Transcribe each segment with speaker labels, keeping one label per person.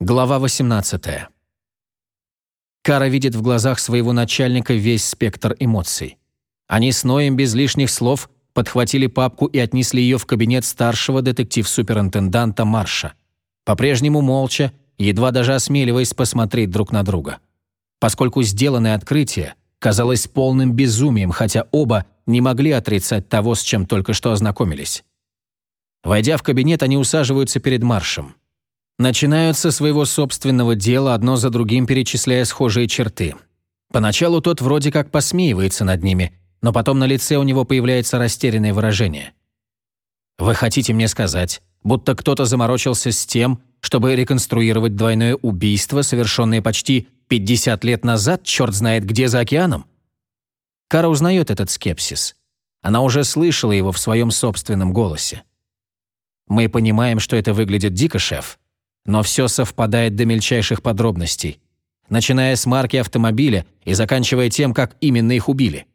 Speaker 1: Глава 18. Кара видит в глазах своего начальника весь спектр эмоций. Они с Ноем без лишних слов подхватили папку и отнесли ее в кабинет старшего детектив-суперинтенданта Марша. По-прежнему молча, едва даже осмеливаясь посмотреть друг на друга. Поскольку сделанное открытие казалось полным безумием, хотя оба не могли отрицать того, с чем только что ознакомились. Войдя в кабинет, они усаживаются перед Маршем. Начинают со своего собственного дела, одно за другим перечисляя схожие черты. Поначалу тот вроде как посмеивается над ними, но потом на лице у него появляется растерянное выражение. «Вы хотите мне сказать, будто кто-то заморочился с тем, чтобы реконструировать двойное убийство, совершенное почти 50 лет назад, черт знает где за океаном?» Кара узнает этот скепсис. Она уже слышала его в своем собственном голосе. «Мы понимаем, что это выглядит дико, шеф», но все совпадает до мельчайших подробностей, начиная с марки автомобиля и заканчивая тем, как именно их убили.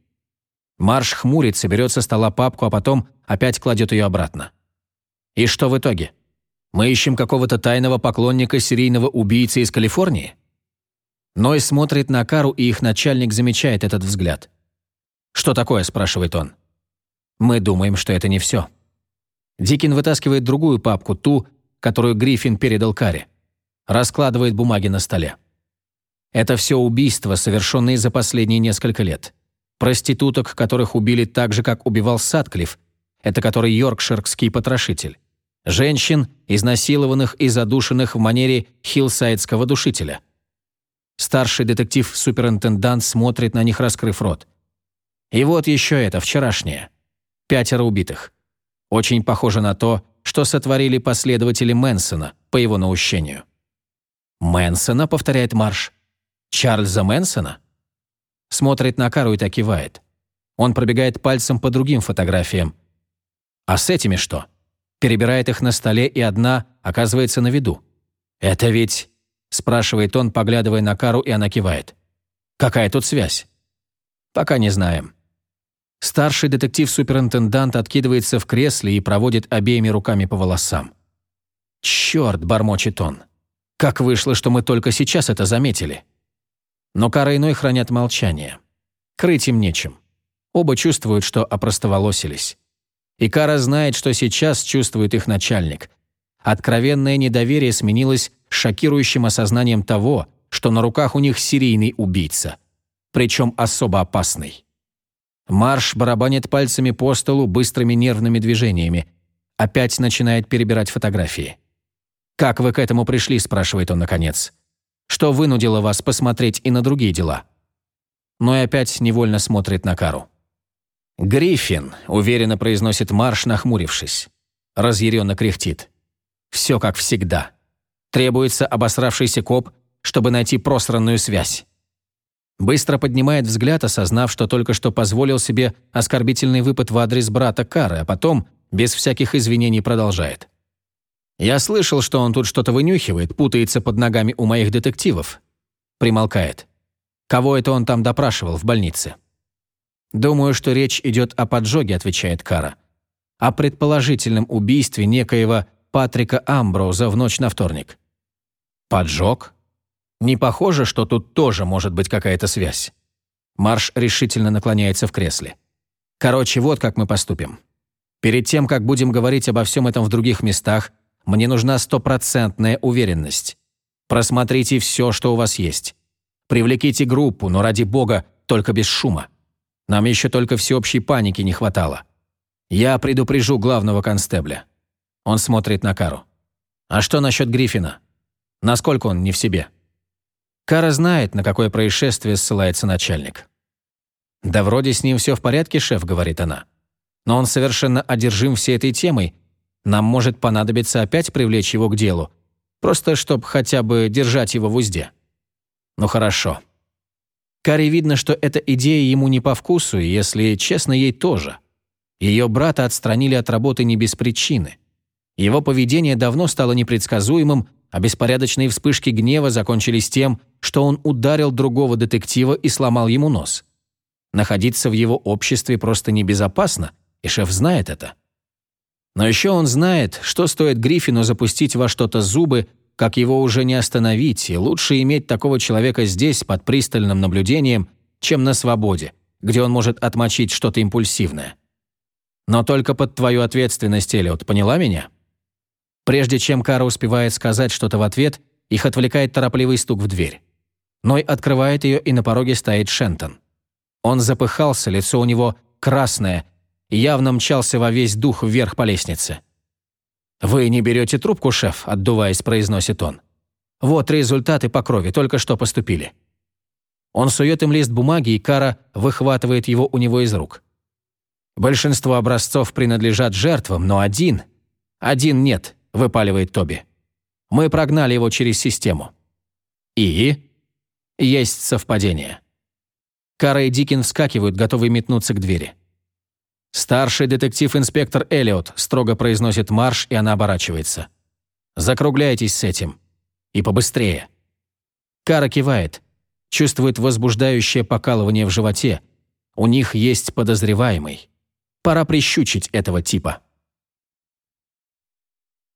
Speaker 1: Марш хмурится, берет со стола папку, а потом опять кладет ее обратно. И что в итоге? Мы ищем какого-то тайного поклонника серийного убийцы из Калифорнии? Ной смотрит на Кару, и их начальник замечает этот взгляд. «Что такое?» – спрашивает он. «Мы думаем, что это не все». Дикин вытаскивает другую папку, ту, которую Гриффин передал Каре. Раскладывает бумаги на столе. Это все убийства, совершенные за последние несколько лет. Проституток, которых убили так же, как убивал Садклифф, это который йоркширский потрошитель. Женщин, изнасилованных и задушенных в манере хиллсайдского душителя. Старший детектив-суперинтендант смотрит на них, раскрыв рот. И вот еще это, вчерашнее. Пятеро убитых. Очень похоже на то, что сотворили последователи Мэнсона по его наущению. «Мэнсона?» — повторяет Марш. «Чарльза Мэнсона?» Смотрит на Кару и так кивает. Он пробегает пальцем по другим фотографиям. «А с этими что?» Перебирает их на столе, и одна оказывается на виду. «Это ведь...» — спрашивает он, поглядывая на Кару, и она кивает. «Какая тут связь?» «Пока не знаем. Старший детектив-суперинтендант откидывается в кресле и проводит обеими руками по волосам. «Черт!» – бормочет он. «Как вышло, что мы только сейчас это заметили?» Но Кара иной хранят молчание. Крыть им нечем. Оба чувствуют, что опростоволосились. И Кара знает, что сейчас чувствует их начальник. Откровенное недоверие сменилось шокирующим осознанием того, что на руках у них серийный убийца. Причем особо опасный. Марш барабанит пальцами по столу быстрыми нервными движениями. Опять начинает перебирать фотографии. «Как вы к этому пришли?» – спрашивает он наконец. «Что вынудило вас посмотреть и на другие дела?» Но и опять невольно смотрит на Кару. «Гриффин», – уверенно произносит Марш, нахмурившись. Разъяренно кряхтит. «Все как всегда. Требуется обосравшийся коп, чтобы найти просранную связь. Быстро поднимает взгляд, осознав, что только что позволил себе оскорбительный выпад в адрес брата Кары, а потом, без всяких извинений, продолжает. «Я слышал, что он тут что-то вынюхивает, путается под ногами у моих детективов». Примолкает. «Кого это он там допрашивал в больнице?» «Думаю, что речь идет о поджоге», — отвечает Кара. «О предположительном убийстве некоего Патрика Амброуза в ночь на вторник». «Поджог?» Не похоже, что тут тоже может быть какая-то связь. Марш решительно наклоняется в кресле. Короче, вот как мы поступим. Перед тем, как будем говорить обо всем этом в других местах, мне нужна стопроцентная уверенность. Просмотрите все, что у вас есть. Привлеките группу, но ради бога, только без шума. Нам еще только всеобщей паники не хватало. Я предупрежу главного констебля. Он смотрит на Кару. А что насчет Гриффина? Насколько он не в себе? Кара знает, на какое происшествие ссылается начальник. «Да вроде с ним все в порядке, шеф», — говорит она. «Но он совершенно одержим всей этой темой. Нам может понадобиться опять привлечь его к делу, просто чтобы хотя бы держать его в узде». «Ну хорошо». Каре видно, что эта идея ему не по вкусу, и, если честно, ей тоже. Ее брата отстранили от работы не без причины. Его поведение давно стало непредсказуемым, а беспорядочные вспышки гнева закончились тем, что он ударил другого детектива и сломал ему нос. Находиться в его обществе просто небезопасно, и шеф знает это. Но еще он знает, что стоит Гриффину запустить во что-то зубы, как его уже не остановить, и лучше иметь такого человека здесь, под пристальным наблюдением, чем на свободе, где он может отмочить что-то импульсивное. Но только под твою ответственность, Эллиот, поняла меня? Прежде чем Кара успевает сказать что-то в ответ, их отвлекает торопливый стук в дверь. Ной открывает ее, и на пороге стоит Шентон. Он запыхался, лицо у него красное, явно мчался во весь дух вверх по лестнице. «Вы не берете трубку, шеф», — отдуваясь, произносит он. «Вот результаты по крови, только что поступили». Он сует им лист бумаги, и Кара выхватывает его у него из рук. «Большинство образцов принадлежат жертвам, но один... Один нет», — выпаливает Тоби. «Мы прогнали его через систему». «И?» «Есть совпадение». Кара и Дикин вскакивают, готовые метнуться к двери. «Старший детектив-инспектор Эллиот», – строго произносит Марш, и она оборачивается. «Закругляйтесь с этим. И побыстрее». Кара кивает, чувствует возбуждающее покалывание в животе. У них есть подозреваемый. Пора прищучить этого типа.